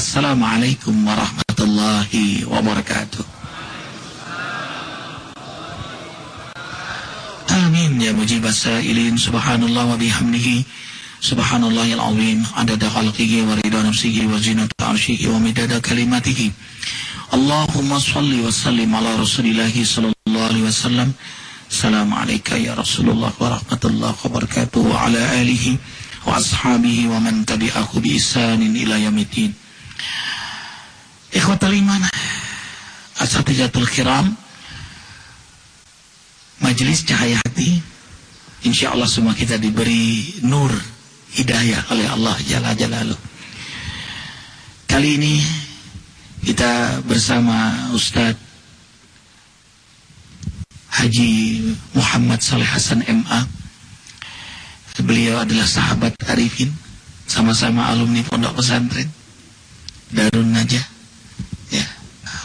Assalamualaikum warahmatullahi wabarakatuh. Amin ya mujib sailin. Subhanallah wa bihamdihi. Subhanallahil azim. Adada khalqihi wa ridha nafsihi wa zinata arshihi wa midada kalimatihi. Allahumma salli wa sallim ala rasulillahi sallallahu alaihi wasallam. Assalamualaikum ya Rasulullah wa rahmatullahi wa barakatuh. Wa ala alihi wa ashabihi wa man tabi'ahu bi isanin ila yamiddin Ikhwatal iman Asatijatul kiram Majelis Cahaya Hati. Insya Allah semua kita diberi nur Hidayah oleh Allah Jalla Jalaluh. Kali ini Kita bersama Ustadz Haji Muhammad Saleh Hasan MA Beliau adalah sahabat Arifin Sama-sama alumni pondok pesantren Darun Najah Ya.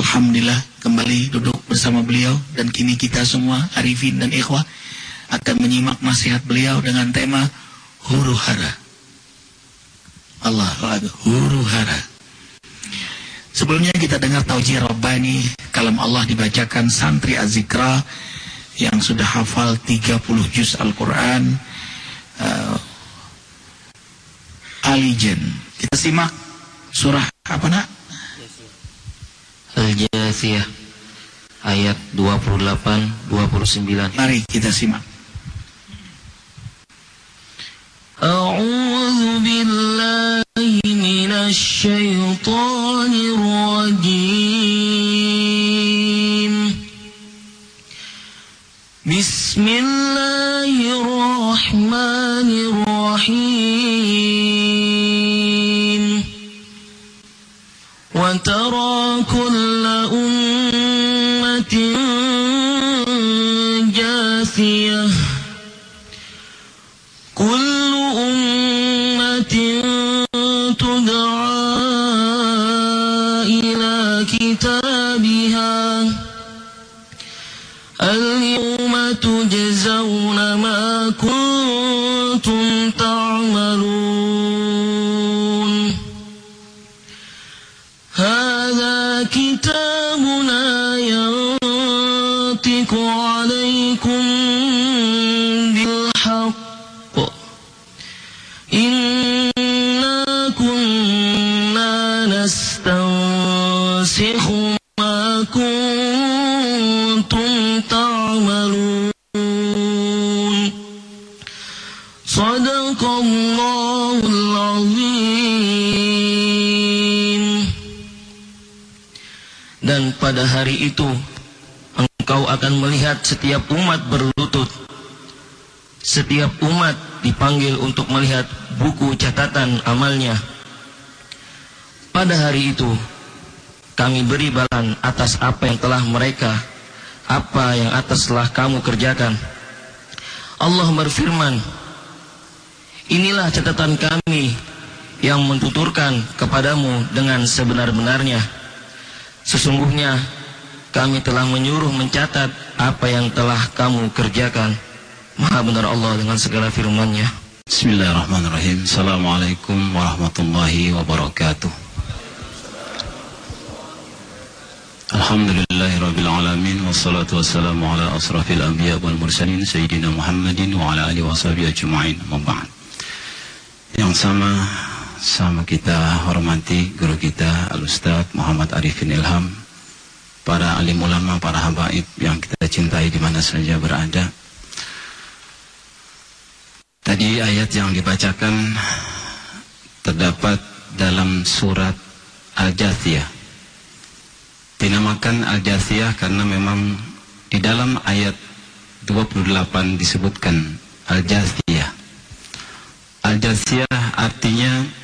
Alhamdulillah kembali duduk bersama beliau Dan kini kita semua Arifin dan Ikhwah Akan menyimak nasihat beliau dengan tema Huru hara. Allah Huru hara. Sebelumnya kita dengar Taujih Rabbani Kalam Allah dibacakan Santri Azikra Yang sudah hafal 30 juz Al-Quran uh, Alijen Kita simak surah apa nak? Al-Jathiyah ayat 28 29. Mari kita simak. A'udzu billahi minasy syaithanir rajim. Bismillahirrahmanirrahim. Wa tara kullu Dan pada hari itu engkau akan melihat setiap umat berlutut setiap umat dipanggil untuk melihat buku catatan amalnya. Pada hari itu, kami beri balan atas apa yang telah mereka, apa yang atas telah kamu kerjakan. Allah berfirman, Inilah catatan kami yang mentuturkan kepadamu dengan sebenar-benarnya. Sesungguhnya kami telah menyuruh mencatat apa yang telah kamu kerjakan. Maha benar Allah dengan segala firman-Nya. Bismillahirrahmanirrahim. Assalamualaikum warahmatullahi wabarakatuh. Alhamdulillahi rabbil alamin wassalatu wassalamu ala asrafil anbiya wal mursalin sayyidina Muhammadin wa ala alihi washabihi ajma'in. Yang sama sama kita hormati guru kita Al Ustaz Muhammad Arifin Ilham, para alim ulama, para habaib yang kita cintai di mana saja berada. Tadi ayat yang dibacakan terdapat dalam surat Al-Jathiyah. Dinamakan Al-Jathiyah karena memang di dalam ayat 28 disebutkan Al-Jathiyah. Al-Jathiyah artinya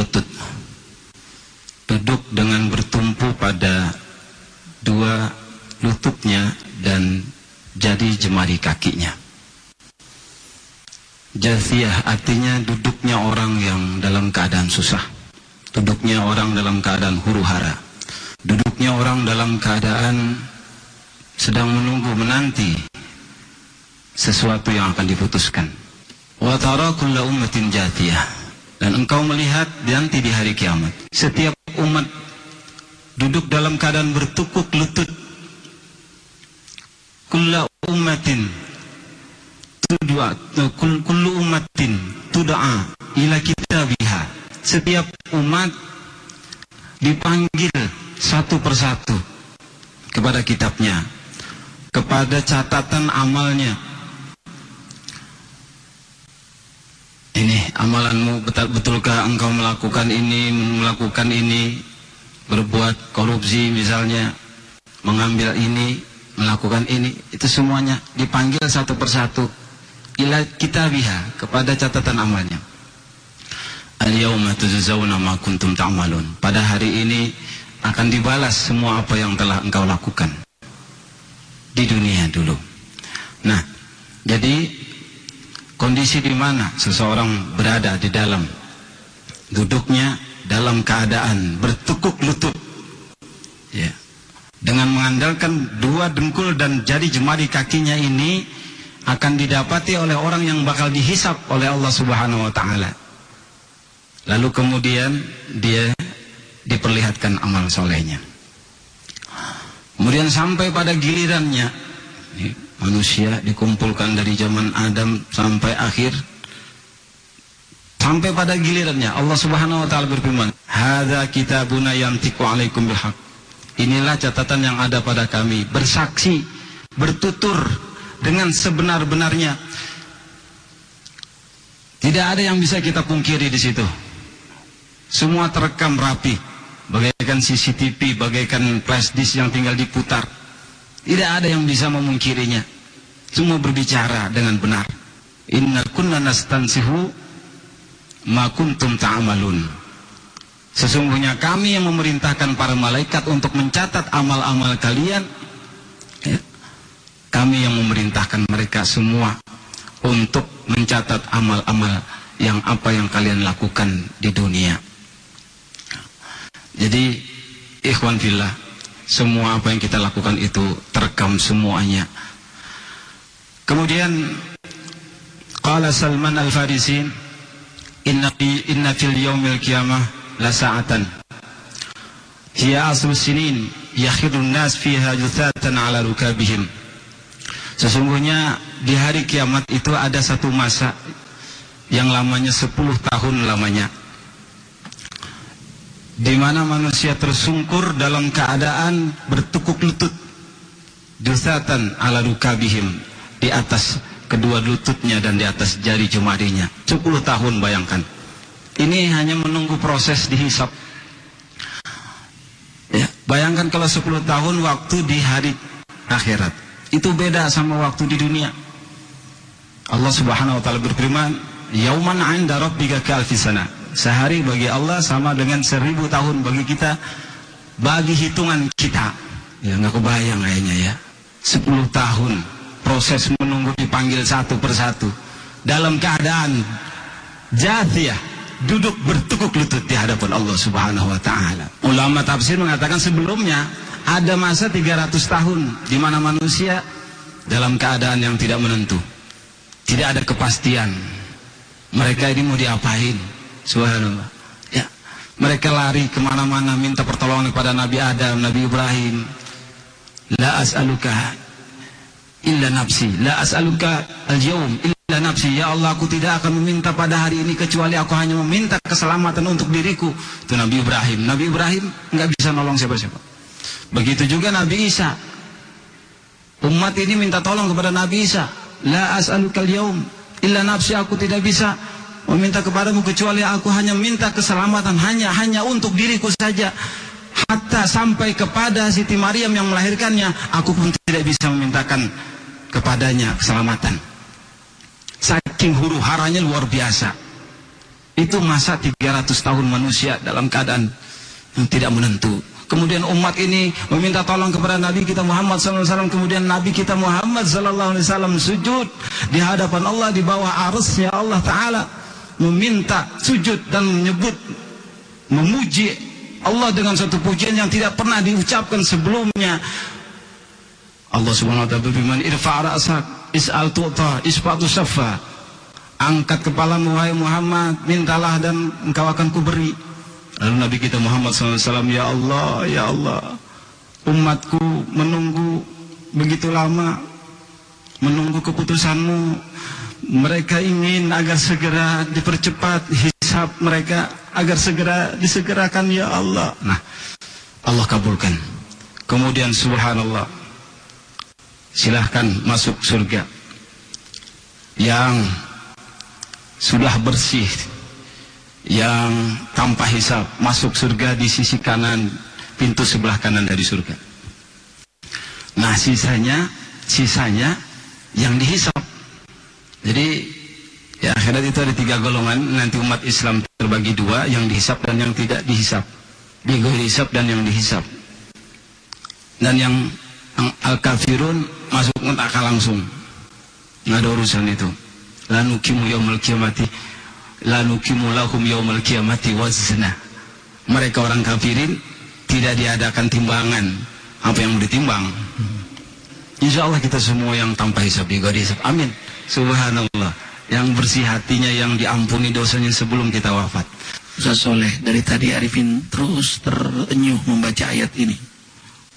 lutut. Duduk dengan bertumpu pada dua lututnya dan jari jemari kakinya. Jathiyah artinya duduknya orang yang dalam keadaan susah. Duduknya orang dalam keadaan huru hara. Duduknya orang dalam keadaan sedang menunggu menanti sesuatu yang akan diputuskan. Wa tara kulla ummatin jathiyah. Dan engkau melihat nanti di hari kiamat. Setiap umat duduk dalam keadaan bertukuk lutut. Kulla ummatin tudua kullu ummatin tud'a ila kitabiha. Setiap umat dipanggil satu persatu kepada kitabnya, kepada catatan amalnya. Ini amalanmu betul betulkah engkau melakukan ini, melakukan ini, berbuat korupsi misalnya, mengambil ini, melakukan ini, itu semuanya dipanggil satu persatu ila kitabiha kepada catatan amalnya. Al-yawma tujzauna ma kuntum ta'malun. Pada hari ini akan dibalas semua apa yang telah engkau lakukan di dunia dulu. Nah, jadi kondisi di mana seseorang berada di dalam duduknya dalam keadaan bertukuk lutut. Ya. Dengan mengandalkan dua dengkul dan jari jemari kakinya ini akan didapati oleh orang yang bakal dihisap oleh Allah Subhanahu wa taala. Lalu kemudian dia diperlihatkan amal solehnya. Kemudian sampai pada gilirannya, manusia dikumpulkan dari zaman Adam sampai akhir. Sampai pada gilirannya Allah Subhanahu wa taala berfirman, "Hadza kitabuna yantiqu 'alaikum bilhaq." Inilah catatan yang ada pada kami, bersaksi, bertutur dengan sebenar-benarnya. Tidak ada yang bisa kita pungkiri di situ. Semua terekam rapi bagaikan CCTV, bagaikan flash disk yang tinggal diputar. Tidak ada yang bisa memungkirinya. Semua berbicara dengan benar. Inna kunna nastansihu ma kuntum ta'amalun. Sesungguhnya kami yang memerintahkan para malaikat untuk mencatat amal-amal kalian. Ya. Kami yang memerintahkan mereka semua untuk mencatat amal-amal yang apa yang kalian lakukan di dunia. Jadi ikhwan fillah, semua apa yang kita lakukan itu terekam semuanya. Kemudian qala Salman Al-Farisi inna inna fil yaumil qiyamah la sa'atan. Hiya asru sinin yakhirun nas fiha juthatan ala rukabihim. Sesungguhnya di hari kiamat itu ada satu masa yang lamanya 10 tahun lamanya di mana manusia tersungkur dalam keadaan bertukuk lutut. Dusatan ala rukabihim di atas kedua lututnya dan di atas jari jemarinya. 10 tahun bayangkan. Ini hanya menunggu proses dihisap. Ya, bayangkan kalau 10 tahun waktu di hari akhirat. Itu beda sama waktu di dunia. Allah subhanahu wa ta'ala berfirman yauman 'inda rabbika kalfi sana Sehari bagi Allah sama dengan seribu tahun bagi kita bagi hitungan kita. Ya nggak kebayang kayaknya ya. Sepuluh tahun proses menunggu dipanggil satu persatu dalam keadaan jatiyah duduk bertukuk lutut di hadapan Allah Subhanahu wa taala. Ulama tafsir mengatakan sebelumnya ada masa 300 tahun di mana manusia dalam keadaan yang tidak menentu. Tidak ada kepastian. Mereka ini mau diapain? Subhanallah. Ya, mereka lari ke mana-mana minta pertolongan kepada Nabi Adam, Nabi Ibrahim. La as'aluka illa nafsi, la as'aluka al-yawm illa nafsi. Ya Allah, aku tidak akan meminta pada hari ini kecuali aku hanya meminta keselamatan untuk diriku. Itu Nabi Ibrahim. Nabi Ibrahim nggak bisa nolong siapa-siapa. Begitu juga Nabi Isa. Umat ini minta tolong kepada Nabi Isa. La as'aluka al-yawm illa nafsi. Aku tidak bisa meminta kepadamu kecuali aku hanya minta keselamatan hanya hanya untuk diriku saja. Hatta sampai kepada Siti Maryam yang melahirkannya aku pun tidak bisa memintakan kepadanya keselamatan. Saking huru haranya luar biasa. Itu masa 300 tahun manusia dalam keadaan yang tidak menentu. Kemudian umat ini meminta tolong kepada Nabi kita Muhammad SAW kemudian Nabi kita Muhammad SAW sujud di hadapan Allah di bawah arusnya Allah Ta'ala meminta sujud dan menyebut memuji Allah dengan satu pujian yang tidak pernah diucapkan sebelumnya. Allah subhanahu wa ta'ala berfirman irfa' ra'sak is'al tu'ta isfa'tu saffa. Angkat kepalamu wahai Muhammad mintalah dan engkau akan kuberi. Lalu Nabi kita Muhammad SAW ya Allah ya Allah umatku menunggu begitu lama menunggu keputusanmu mereka ingin agar segera dipercepat hisab mereka agar segera disegerakan ya Allah. Nah Allah kabulkan. Kemudian subhanallah silahkan masuk surga. Yang sudah bersih yang tanpa hisap masuk surga di sisi kanan pintu sebelah kanan dari surga. Nah sisanya sisanya yang dihisap jadi ya akhirat itu ada tiga golongan. Nanti umat Islam terbagi dua yang dihisap dan yang tidak dihisap. Dihisap dan yang dihisap. Dan yang al-kafirun masuk neraka langsung. Nggak ada urusan itu. La nukimu yaumal kiamati la nukimu lahum yaumal kiamati wazna mereka orang kafirin tidak diadakan timbangan. Apa yang mau ditimbang? Insya Allah kita semua yang tanpa hisab juga dihisab amin subhanallah. Yang bersih hatinya yang diampuni dosanya sebelum kita wafat. Ustaz Soleh dari tadi Arifin terus terenyuh membaca ayat ini.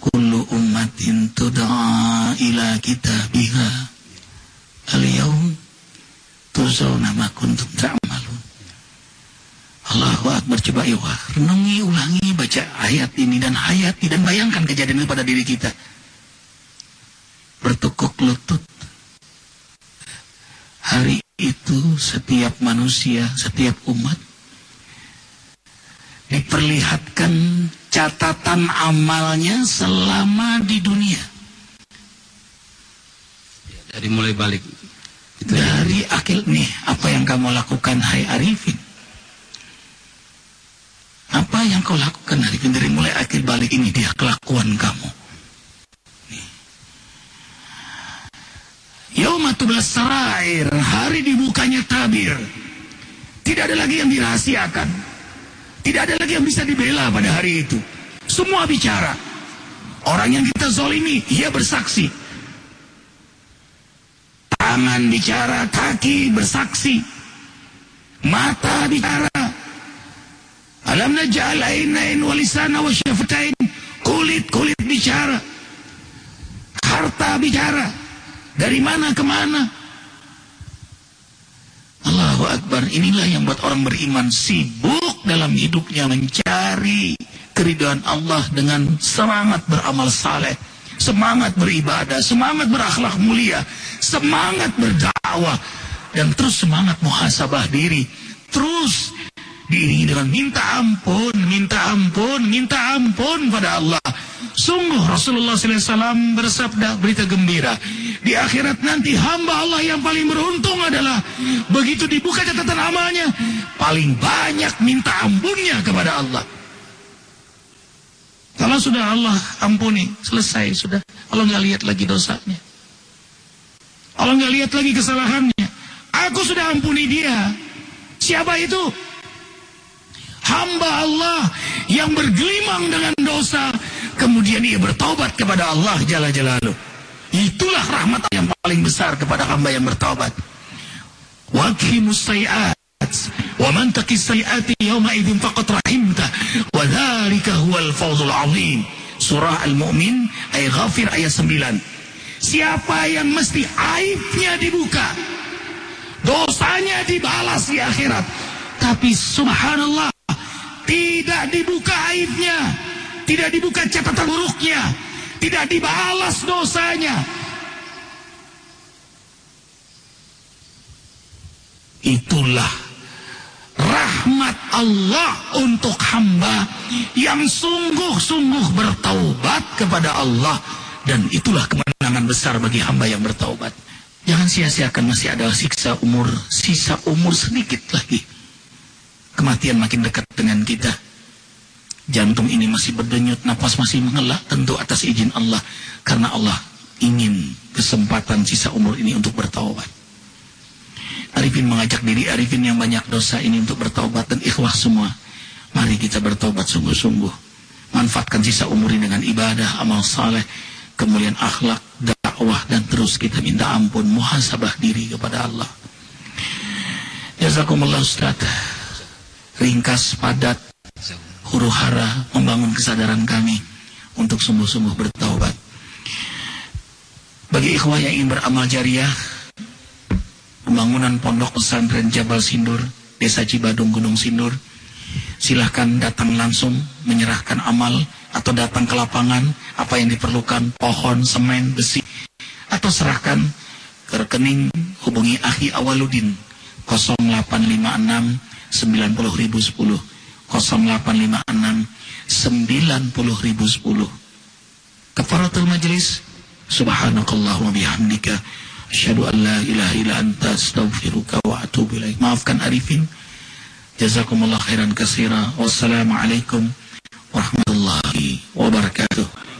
Kullu ummatin tud'a ila kitabiha. Al-yawm tuzawna ma kuntum ta'malun. Allahu Akbar. Coba ya renungi ulangi baca ayat ini dan hayati dan bayangkan kejadian itu pada diri kita. Bertukuk lutut hari itu setiap manusia setiap umat diperlihatkan catatan amalnya selama di dunia. Dari mulai balik. Itu Dari ya. akhir nih, apa yang kamu lakukan hai Arifin? Apa yang kau lakukan Arifin dari mulai akhir balik ini dia kelakuan kamu. Yaumatublas sarair, hari dibukanya tabir. Tidak ada lagi yang dirahasiakan. Tidak ada lagi yang bisa dibela pada hari itu. Semua bicara. Orang yang kita zolimi, ia bersaksi. Tangan bicara, kaki bersaksi. Mata bicara. Alam naja'al ainain walisana wa. Kulit-kulit bicara. Harta bicara. Dari mana ke mana? Allahu Akbar. Inilah yang buat orang beriman sibuk dalam hidupnya mencari keridhaan Allah dengan semangat beramal saleh, semangat beribadah, semangat berakhlak mulia, semangat berdakwah dan terus semangat muhasabah diri. Terus diiringi dengan minta ampun, minta ampun, minta ampun pada Allah. Sungguh Rasulullah SAW bersabda berita gembira. Di akhirat nanti hamba Allah yang paling beruntung adalah begitu dibuka catatan amalnya, paling banyak minta ampunnya kepada Allah. Kalau sudah Allah ampuni, selesai sudah. Allah nggak lihat lagi dosanya. Allah nggak lihat lagi kesalahannya. Aku sudah ampuni dia. Siapa itu? hamba Allah yang bergelimang dengan dosa kemudian ia bertobat kepada Allah jalla jalaluh itulah rahmat yang paling besar kepada hamba yang bertobat waqimus sayiat wa man taqis sayiati yawma idzin rahimta wa dzalika huwal fawzul azim. Surah al-mu'min ayat ghafir ayat 9 siapa yang mesti aibnya dibuka dosanya dibalas di akhirat tapi subhanallah tidak dibuka aibnya, tidak dibuka catatan buruknya, tidak dibalas dosanya. Itulah rahmat Allah untuk hamba yang sungguh-sungguh bertaubat kepada Allah dan itulah kemenangan besar bagi hamba yang bertaubat. Jangan sia-siakan masih ada siksa umur, sisa umur sedikit lagi. Kematian makin dekat dengan kita. Jantung ini masih berdenyut, nafas masih mengelak, tentu atas izin Allah. Karena Allah ingin kesempatan sisa umur ini untuk bertaubat. Arifin mengajak diri Arifin yang banyak dosa ini untuk bertaubat dan ikhlas semua. Mari kita bertaubat sungguh-sungguh. Manfaatkan sisa umur ini dengan ibadah, amal saleh, kemuliaan akhlak, dakwah dan terus kita minta ampun, muhasabah diri kepada Allah. Jazakumullah Ustaz. Ringkas, padat, huru hara membangun kesadaran kami untuk sungguh-sungguh bertaubat. Bagi ikhwah yang ingin beramal jariah, pembangunan pondok pesantren Jabal Sindur, Desa Cibadung Gunung Sindur, silahkan datang langsung menyerahkan amal atau datang ke lapangan. Apa yang diperlukan? Pohon, semen, besi. Atau serahkan ke rekening hubungi Akhi Awaludin 0856 90010 0856 90010 Kafaratul majlis Subhanakallahumma bihamdika Asyhadu an la ilaha illa anta astaghfiruka wa atubu ilaik. Maafkan Arifin. Jazakumullah khairan katsira. Wassalamualaikum warahmatullahi wabarakatuh.